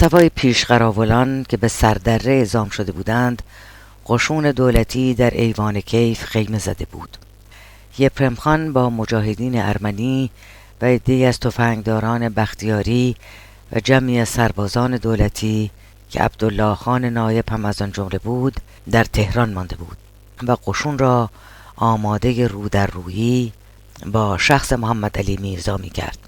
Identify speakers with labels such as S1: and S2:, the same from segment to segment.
S1: سوای پیشقراولان که به سردره اعزام شده بودند قشون دولتی در ایوان کیف خیمه زده بود. یپرم خان با مجاهدین ارمنی و عدهای از تفنگداران بختیاری و جمعی از سربازان دولتی که عبدالله خان نایب هم از آن جمله بود در تهران مانده بود و قشون را آماده رو در رویی با شخص محمد علی میرزا می کرد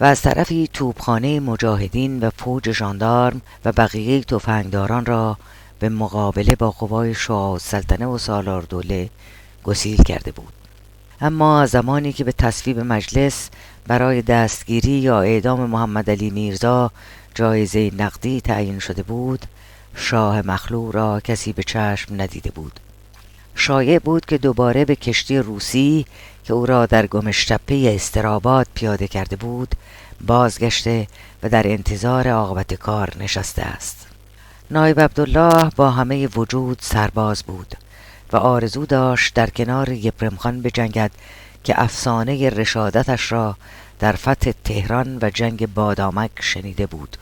S1: و از طرفی توبخانه مجاهدین و فوج ژاندارم و بقیه تفنگداران را به مقابله با قوای شاه سلطنه و سالار دوله گسیل کرده بود. اما زمانی که به تصویب مجلس برای دستگیری یا اعدام محمد علی میرزا جایزه نقدی تعیین شده بود شاه مخلوع را کسی به چشم ندیده بود. شایع بود که دوباره به کشتی روسی که او را در گمشتپه استراباد پیاده کرده بود بازگشته و در انتظار عاقبت کار نشسته است. نایب عبدالله با همه وجود سرباز بود و آرزو داشت در کنار یپرم خان بجنگد که افسانه رشادتش را در فتح تهران و جنگ بادامک شنیده بود.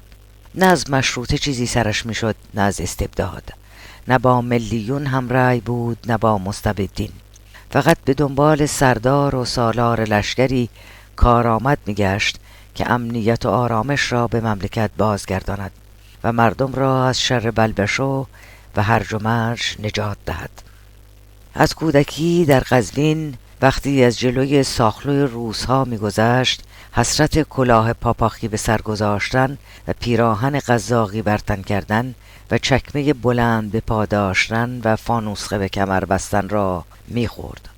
S1: نه از مشروطه چیزی سرش می‌شد نه از استبداد. نه با ملیون هم رأی بود نه با مستبدین. فقط به دنبال سردار و سالار لشکری کارآمد میگشت که امنیت و آرامش را به مملکت بازگرداند و مردم را از شر بلبشو و هرج و مرج نجات دهد. از کودکی در قزوین وقتی از جلوی ساخلوی روزها میگذشت حسرت کلاه پاپاخی به سر گذاشتن و پیراهن قزاقی برتن کردن و چکمه بلند به پا داشتن و فانوسخه به کمر بستن را می‌خورد.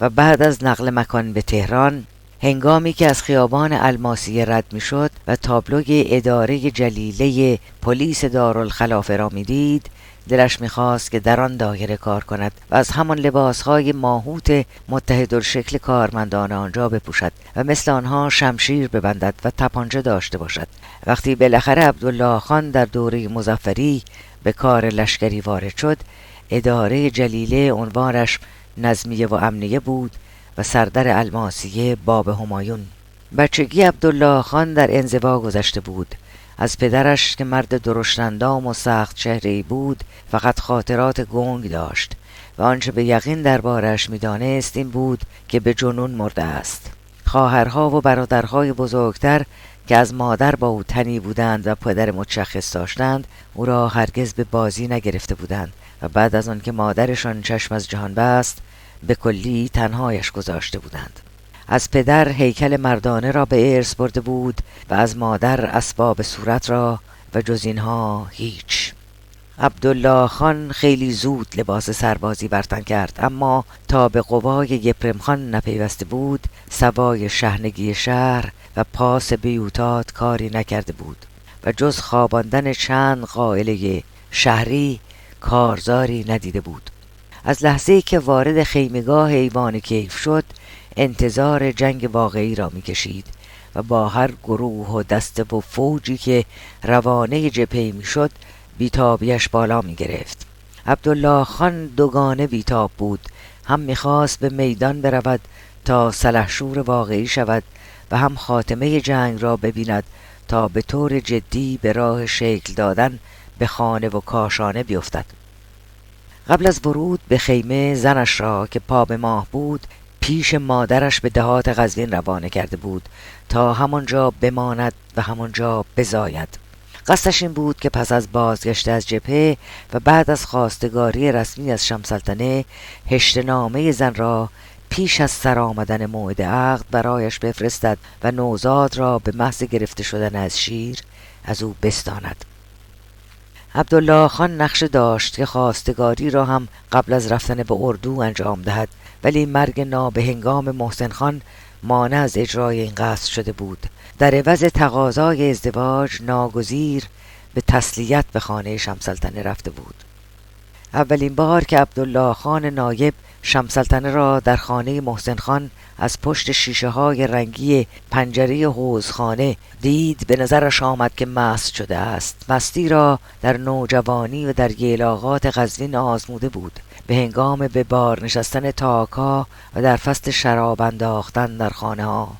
S1: و بعد از نقل مکان به تهران هنگامی که از خیابان الماسیه رد می‌شد و تابلوی اداره جلیله پلیس دارالخلافه را می‌دید دلش می‌خواست که در آن دایره کار کند و از همان لباسهای ماهوت متحد شکل کارمندان آنجا بپوشد و مثل آنها شمشیر ببندد و تپانچه داشته باشد. وقتی بالاخره عبدالله خان در دوره مزفری به کار لشکری وارد شد اداره جلیله عنوانش نظمیه و امنیه بود و سردر الماسیه باب همایون. بچگی عبدالله خان در انزوا گذشته بود. از پدرش که مرد درشتندام و سخت چهره بود فقط خاطرات گنگ داشت و آنچه به یقین دربارش می‌دانست این بود که به جنون مرده است. خواهرها و برادرهای بزرگتر که از مادر با او تنی بودند و پدر متشخص داشتند او را هرگز به بازی نگرفته بودند و بعد از آنکه مادرشان چشم از جهان بست به کلی تنهایش گذاشته بودند. از پدر هیکل مردانه را به ارث برده بود و از مادر اسباب صورت را و جز اینها هیچ. عبدالله خان خیلی زود لباس سربازی برتن کرد اما تا به قوای یپرم خان نپیوسته بود سوای شهنگی شهر و پاس بیوتات کاری نکرده بود و جز خواباندن چند قائله شهری کارزاری ندیده بود. از لحظه که وارد خیمگاه ایوان کیف شد انتظار جنگ واقعی را می‌کشید و با هر گروه و دسته و فوجی که روانه جپی می‌شد بیتابیش بالا می گرفت. عبدالله خان دوگانه بیتاب بود. هم می‌خواست به میدان برود تا سلحشور واقعی شود و هم خاتمه جنگ را ببیند تا به طور جدی به راه شکل دادن به خانه و کاشانه بیفتد. قبل از ورود به خیمه زنش را که پا به ماه بود پیش مادرش به دهات قزوین روانه کرده بود تا همانجا بماند و همانجا بزاید. قصدش این بود که پس از بازگشت از جبهه و بعد از خواستگاری رسمی از شمسلطنه هشتنامه زن را پیش از سر آمدن موعد عقد برایش بفرستد و نوزاد را به محض گرفته شدن از شیر از او بستاند. عبدالله خان نقشه داشت که خواستگاری را هم قبل از رفتن به اردو انجام دهد ولی مرگ نابهنگام محسن خان مانع از اجرای این قصد شده بود. در عوض تقاضای ازدواج ناگزیر به تسلیت به خانه شمسلطنه رفته بود. اولین بار که عبدالله خان نایب شمسلطنه را در خانه محسن خان از پشت شیشه های رنگی پنجره حوزخانه دید به نظرش آمد که مست شده است. مستی را در نوجوانی و در گیلاغات قزوین آزموده بود. به هنگام به بار نشستن تاکا و در فست شراب انداختن در خانه ها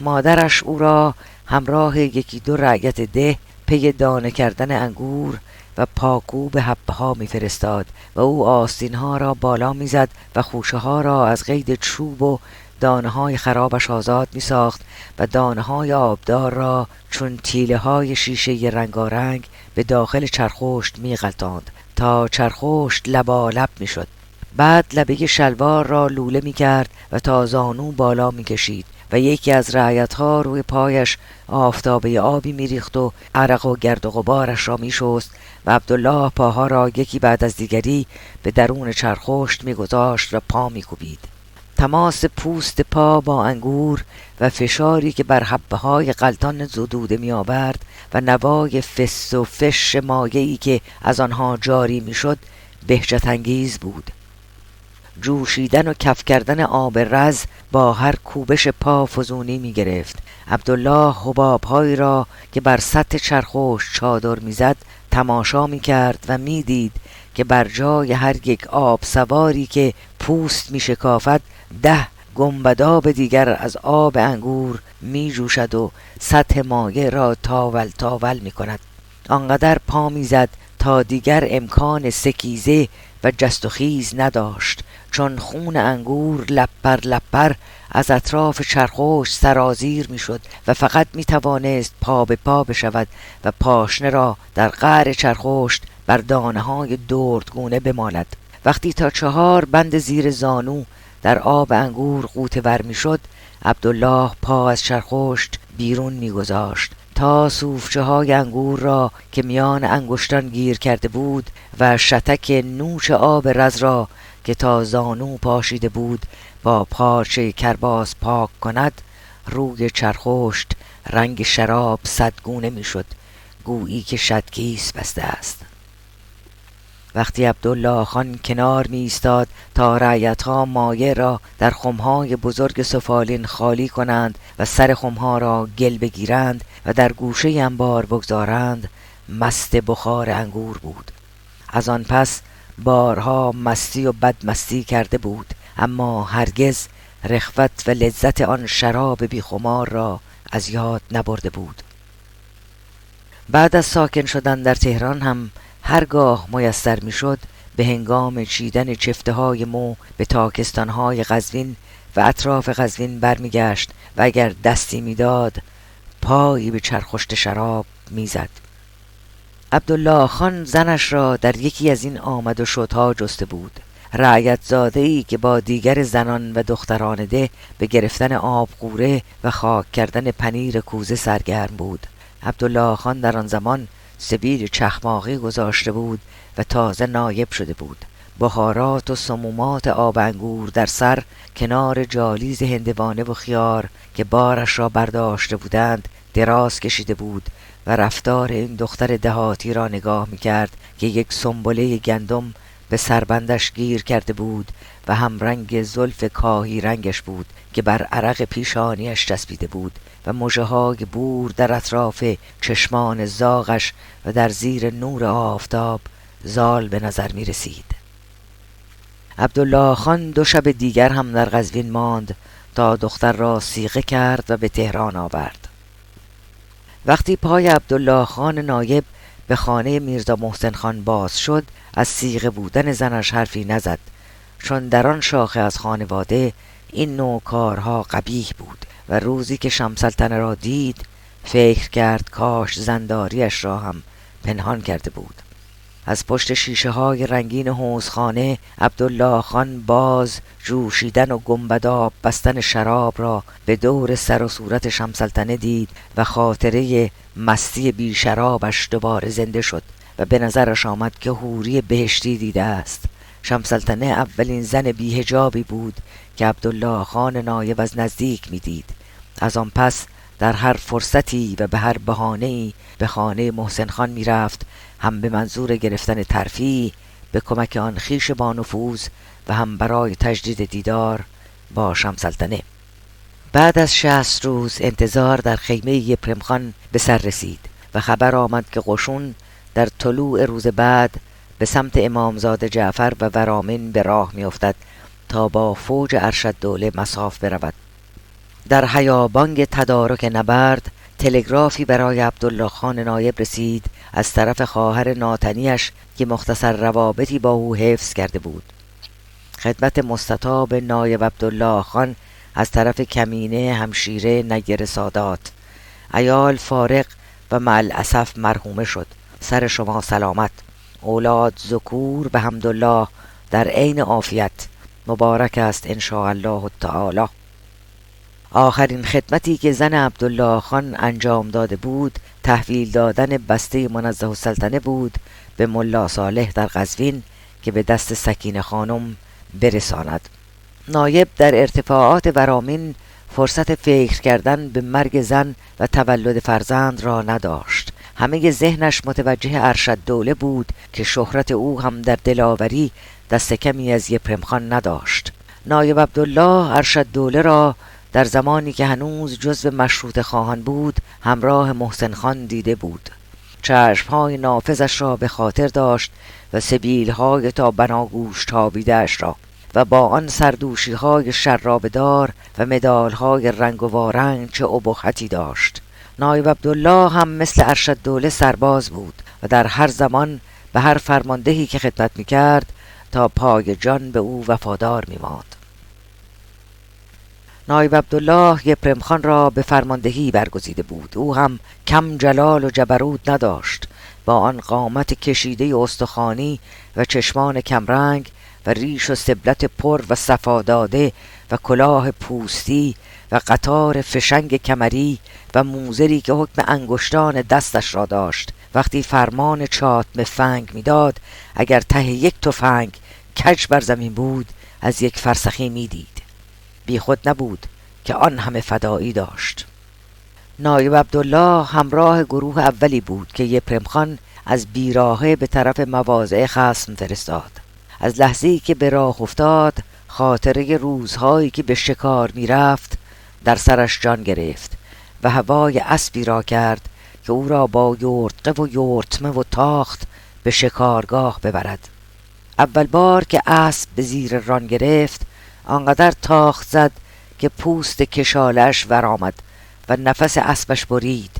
S1: مادرش او را همراه یکی دو رعیت ده پی دانه کردن انگور و پاکو به حبه ها میفرستاد و او آستین ها را بالا می‌زد و خوشه ها را از قید چوب و دانه های خرابش آزاد می ساخت و دانه های آبدار را چون تیله های شیشه رنگارنگ به داخل چرخشت می غلطاند تا چرخشت لبالب می شد بعد لبه شلوار را لوله می کرد و تا زانو بالا می کشید و یکی از رعیت ها روی پایش آفتابه آبی میریخت و عرق و گرد و غبارش را میشست و عبدالله پاها را یکی بعد از دیگری به درون چرخشت میگذاشت و پا میکوبید. تماس پوست پا با انگور و فشاری که بر حبه های قلطان زدوده می آورد و نوای فس و فش مایعی که از آنها جاری می‌شد بهجت انگیز بود. جوشیدن و کف کردن آب رز با هر کوبش پا فزونی می گرفت عبدالله حبابهایی را که بر سطح چرخوش چادر می‌زد تماشا می کرد و می‌دید که بر جای هر یک آب سواری که پوست می شکافد ده گنبداب دیگر از آب انگور می جوشد و سطح مایه را تاول تاول می کند آنقدر پا می‌زد تا دیگر امکان سکیزه و جست و خیز نداشت. چون خون انگور لپر لپر از اطراف چرخوش سرازیر می‌شد و فقط می توانست پا به پا بشود و پاشنه را در قعر چرخوشت بر دانه های دردگونه بمالد وقتی تا چهار بند زیر زانو در آب انگور قوطه ور می‌شد عبدالله پا از چرخشت بیرون میگذاشت. تا صوفچه های انگور را که میان انگشتان گیر کرده بود و شتک نوش آب رز را که تا زانو پاشیده بود با پارچه کرباس پاک کند روی چرخشت رنگ شراب صدگونه می‌شد. گویی که شدکیس بسته است. وقتی عبدالله خان کنار می ایستاد تا رعیت ها مایه را در خمهای بزرگ سفالین خالی کنند و سر خمها را گل بگیرند و در گوشه انبار بگذارند مست بخار انگور بود. از آن پس بارها مستی و بدمستی کرده بود اما هرگز رخوت و لذت آن شراب بیخمار را از یاد نبرده بود. بعد از ساکن شدن در تهران هم هرگاه میسر می‌شد به هنگام چیدن چفته های مو به تاکستان های غزوین و اطراف غزوین برمیگشت و اگر دستی می‌داد پایی به چرخشت شراب می‌زد. عبدالله خان زنش را در یکی از این آمد و شدها جسته بود. رعیت زاده ای که با دیگر زنان و دختران ده به گرفتن آب قوره و خاک کردن پنیر کوزه سرگرم بود. عبدالله خان در آن زمان سبیل چخماقی گذاشته بود و تازه نایب شده بود. بخارات و سمومات آب انگور در سر کنار جالیز هندوانه و خیار که بارش را برداشته بودند دراز کشیده بود و رفتار این دختر دهاتی را نگاه می‌کرد که یک سنبله گندم به سربندش گیر کرده بود و هم رنگ زلف کاهی رنگش بود که بر عرق پیشانیش چسبیده بود و مژه های بور در اطراف چشمان زاغش و در زیر نور آفتاب زال به نظر می رسید عبدالله خان دو شب دیگر هم در قزوین ماند تا دختر را سیغه کرد و به تهران آورد. وقتی پای عبدالله خان نایب به خانه میرزا محسن خان باز شد از سیغه بودن زنش حرفی نزد. چون در آن شاخه از خانواده این نوع کارها قبیح بود و روزی که شمسلطنه را دید فکر کرد کاش زنداریش را هم پنهان کرده بود. از پشت شیشه های رنگین حوزخانه عبدالله خان باز جوشیدن و گنبداب بستن شراب را به دور سر و صورت شمسلطنه دید و خاطره مستی بی شرابش دوباره زنده شد و به نظرش آمد که حوری بهشتی دیده است. شمسلطنه اولین زن بیهجابی بود که عبدالله خان نایب از نزدیک می‌دید. از آن پس در هر فرصتی و به هر بهانه‌ای به خانه محسن خان می‌رفت هم به منظور گرفتن ترفی به کمک آن خیش با نفوذ و هم برای تجدید دیدار با شمسلطنه. بعد از شهست روز انتظار در خیمه پرمخان به سر رسید و خبر آمد که قشون در طلوع روز بعد به سمت امامزاده جعفر و ورامین به راه میافتد تا با فوج ارشد دوله مساف برود. در حیابانگ تدارک نبرد تلگرافی برای عبدالله خان نایب رسید از طرف خواهر ناتنیش که مختصر روابطی با او حفظ کرده بود. خدمت مستطاب نایب عبدالله خان از طرف کمینه همشیره نگر سادات. ایال فارق و مل اسف مرحومه شد. سر شما سلامت. اولاد ذکور به حمدالله در عین عافیت. مبارک است ان الله تعالی. آخرین خدمتی که زن عبدالله خان انجام داده بود تحویل دادن بسته منزه السلطنه بود به ملا صالح در قزوین که به دست سکین خانم برساند. نایب در ارتفاعات ورامین فرصت فکر کردن به مرگ زن و تولد فرزند را نداشت. همه ذهنش متوجه ارشد دوله بود که شهرت او هم در دلاوری دست کمی از یپرمخان نداشت. نایب عبدالله ارشد دوله را در زمانی که هنوز جزو مشروط خواهان بود همراه محسن خان دیده بود چشمهای نافذش را به خاطر داشت و سبیلهای تا بناگوش تابیدهاش را و با آن سردوشی های شرابدار و مدال های رنگ و وارنگ چه ابهتی داشت نایب عبدالله هم مثل ارشد دوله سرباز بود و در هر زمان به هر فرماندهی که خدمت می کرد تا پای جان به او وفادار می ماند. نایب عبدالله یپرم را به فرماندهی برگزیده بود. او هم کم جلال و جبروت نداشت. با آن قامت کشیده استخوانی و چشمان کمرنگ و ریش و سبلت پر و صفاداده و کلاه پوستی و قطار فشنگ کمری و موزری که حکم انگشتان دستش را داشت. وقتی فرمان چاتم فنگ می‌داد اگر ته یک تفنگ کج بر زمین بود از یک فرسخی می‌دید. بی خود نبود که آن همه فدایی داشت. نایب عبدالله همراه گروه اولی بود که یپرم خان از بیراهه به طرف مواضع خسم فرستاد. از لحظه که به راه افتاد خاطره روزهایی که به شکار می‌رفت در سرش جان گرفت و هوای اسبی را کرد که او را با یورتقه و یورتمه و تاخت به شکارگاه ببرد. اول بار که اسب به زیر ران گرفت آنقدر تاخت زد که پوست کشالش ورآمد و نفس اسبش برید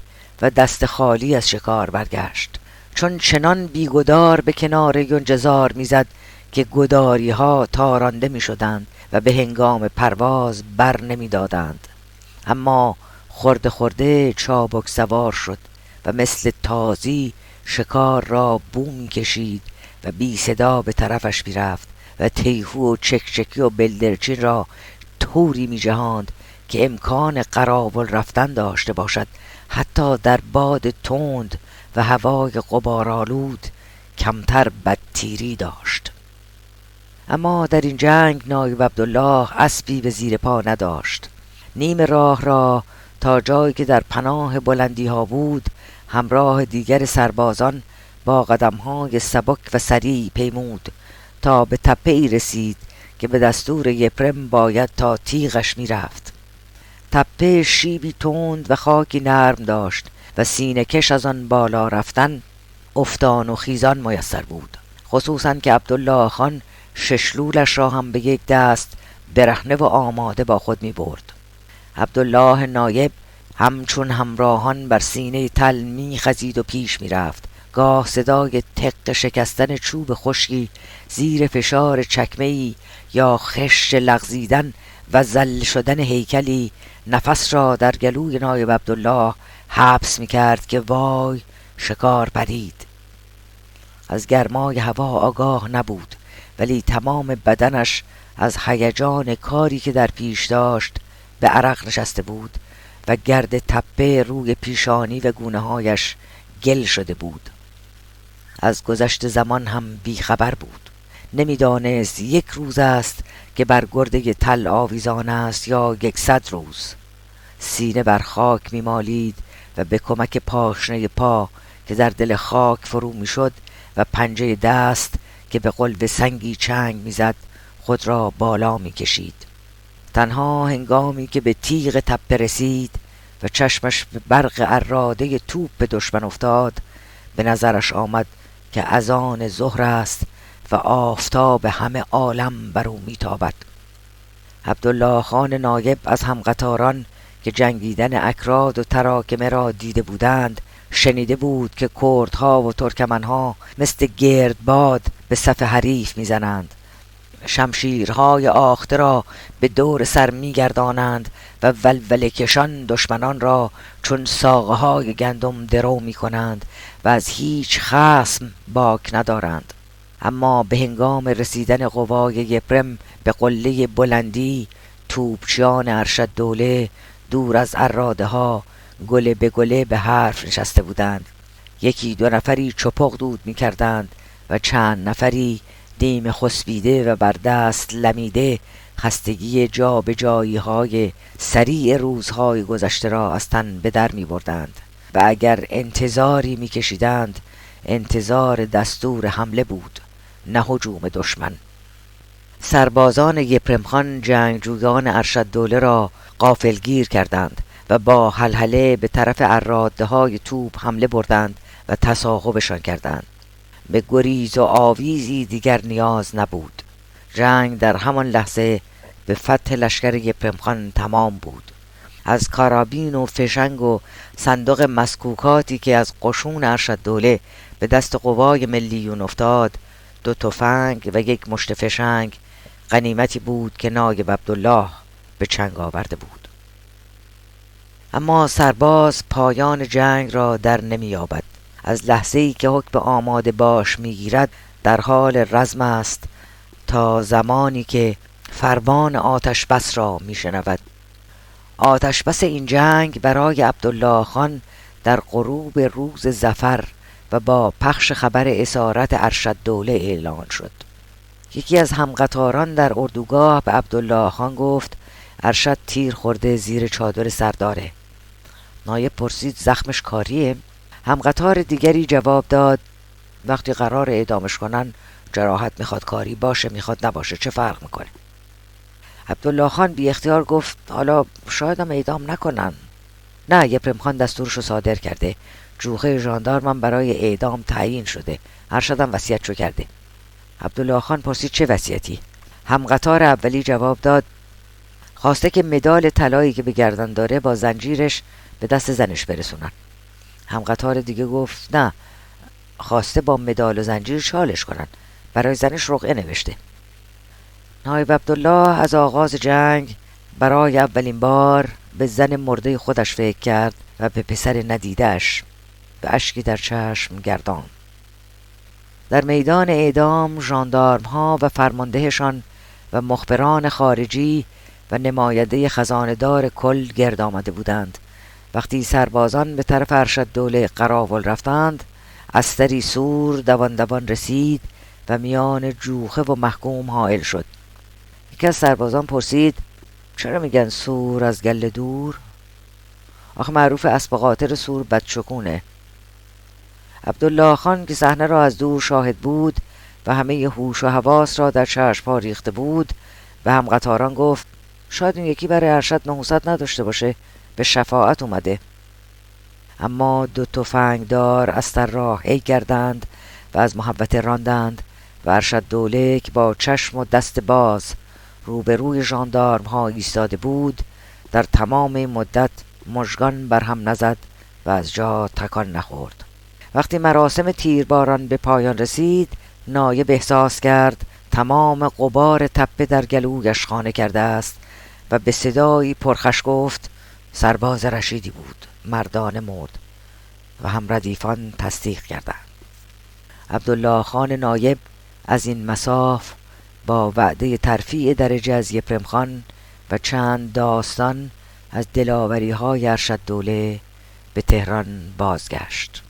S1: و دست خالی از شکار برگشت چون چنان بیگدار به کنار یونجزار می‌زد که گداری ها تارانده می شدند و به هنگام پرواز بر نمی دادند. اما خورده خورده چابک سوار شد و مثل تازی شکار را بو کشید و بی صدا به طرفش می‌رفت و تیهو و چکچکی و بلدرچین را طوری می جهاند که امکان قراول رفتن داشته باشد. حتی در باد تند و هوای قبارالود کمتر بدتیری داشت. اما در این جنگ نایب عبدالله اسبی به زیر پا نداشت. نیم راه را تا جایی که در پناه بلندی ها بود همراه دیگر سربازان با قدم های سبک و سریع پیمود. تا به تپه ای رسید که به دستور یپرم باید تا تیغش می‌رفت. تپه شیبی تند و خاکی نرم داشت و سینه کش از آن بالا رفتن افتان و خیزان میسر بود. خصوصا که عبدالله خان ششلولش را هم به یک دست برهنه و آماده با خود می برد عبدالله نایب همچون همراهان بر سینه تل می خزید و پیش می رفت گاه صدای تق شکستن چوب خشکی زیر فشار چکمه یا خش لغزیدن و زل شدن هیکلی نفس را در گلوی نایب عبدالله حبس می کرد که وای شکار پرید از گرمای هوا آگاه نبود ولی تمام بدنش از هیجان کاری که در پیش داشت به عرق نشسته بود و گرد تپه روی پیشانی و گونه هایش گل شده بود. از گذشت زمان هم بیخبر بود. نمی‌دانست یک روز است که بر گرده تل آویزان است یا یکصد روز. سینه بر خاک میمالید و به کمک پاشنه پا که در دل خاک فرو می‌شد و پنجه دست که به قلب سنگی چنگ می‌زد خود را بالا می‌کشید. تنها هنگامی که به تیغ تپه رسید و چشمش به برق اراده توپ به دشمن افتاد به نظرش آمد که از آن ظهر است و آفتاب همه عالم بر او میتابد. عبدالله خان نایب از همقطاران که جنگیدن اکراد و تراکمه را دیده بودند شنیده بود که کردها و ترکمنها مثل گردباد به صف حریف می‌زنند. شمشیرهای آخته را به دور سر میگردانند و ولوله کشان دشمنان را چون ساقه های گندم درو می کنند و از هیچ خسم باک ندارند. اما به هنگام رسیدن قوای یپرم به قله بلندی توپچیان ارشد دوله دور از اراده ها گله به گله به حرف نشسته بودند. یکی دو نفری چپق دود می کردند و چند نفری دیم خسبیده و بر دست لمیده خستگی جا به جایی های سریع روزهای گذشته را از تن به در می بردند و اگر انتظاری می کشیدند انتظار دستور حمله بود نه هجوم دشمن. سربازان یپرمخان جنگجویان ارشد دوله را قافلگیر کردند و با حلحله به طرف اراده های توپ حمله بردند و تصاحبشان کردند. به گریز و آویزی دیگر نیاز نبود. جنگ در همان لحظه به فتح لشکر یپرمخان تمام بود. از کارابین و فشنگ و صندوق مسکوکاتی که از قشون ارشد دوله به دست قوای ملیون افتاد دو تفنگ و یک مشت فشنگ غنیمتی بود که نایب عبدالله به چنگ آورده بود. اما سرباز پایان جنگ را در نمییابد. از لحظه ای که حکم آماده باش می‌گیرد در حال رزم است تا زمانی که فرمان آتش بس را میشنود. آتش بس این جنگ برای عبدالله خان در غروب روز زفر و با پخش خبر اسارت ارشد دوله اعلان شد. یکی از همقطاران در اردوگاه به عبدالله خان گفت ارشد تیر خورده زیر چادر سرداره. نایب پرسید زخمش کاریه؟ همقطار دیگری جواب داد. وقتی قرار اعدامش کنن جراحت می‌خواد کاری باشه می‌خواد نباشه چه فرق می‌کنه؟ عبدالله خان بی اختیار گفت حالا شاید هم اعدام نکنن. نه یه پرمخان دستورشو صادر کرده. جوخه ژاندارمم برای اعدام تعیین شده. ارشدم وصیتشو کرده. عبدالله خان پرسید چه وصیتی؟ هم قطار اولی جواب داد خواسته که مدال طلایی که به گردن داره با زنجیرش به دست زنش برسونن. هم قطار دیگه گفت نه خواسته با مدال و زنجیر چالش کنن. برای زنش رقعه نوشته. نایب عبدالله از آغاز جنگ برای اولین بار به زن مرده خودش فکر کرد و به پسر ندیدش به اشکی در چشم گردان در میدان اعدام ژاندارم ها و فرماندهشان و مخبران خارجی و نماینده خزاندار کل گرد آمده بودند. وقتی سربازان به طرف ارشد دوله قراول رفتند استری سور دوان دوان رسید و میان جوخه و محکوم حائل شد. یکی از سربازان پرسید چرا میگن سور از گل دور؟ آخه معروف اسب قاطر سور بدشکونه. عبدالله خان که صحنه را از دور شاهد بود و همه هوش و حواس را در چشم ریخته بود و هم قطاران گفت شاید این یکی برای ارشد نحوست نداشته باشه. به شفاعت اومده. اما دو تفنگدار از در راه ای کردند و از محبت راندند و ارشد دولک با چشم و دست باز روبروی ژاندارم ها ایستاده بود در تمام مدت مژگان بر هم نزد و از جا تکان نخورد. وقتی مراسم تیرباران به پایان رسید نایب احساس کرد تمام قبار تپه در گلویش خانه کرده است و به صدایی پرخش گفت سرباز رشیدی بود مردانه مرد و هم ردیفان تصدیق کردند. عبدالله خان نایب از این مساف با وعده ترفیع درجه از یپرمخان و چند داستان از دلاوری های ارشد دوله به تهران بازگشت.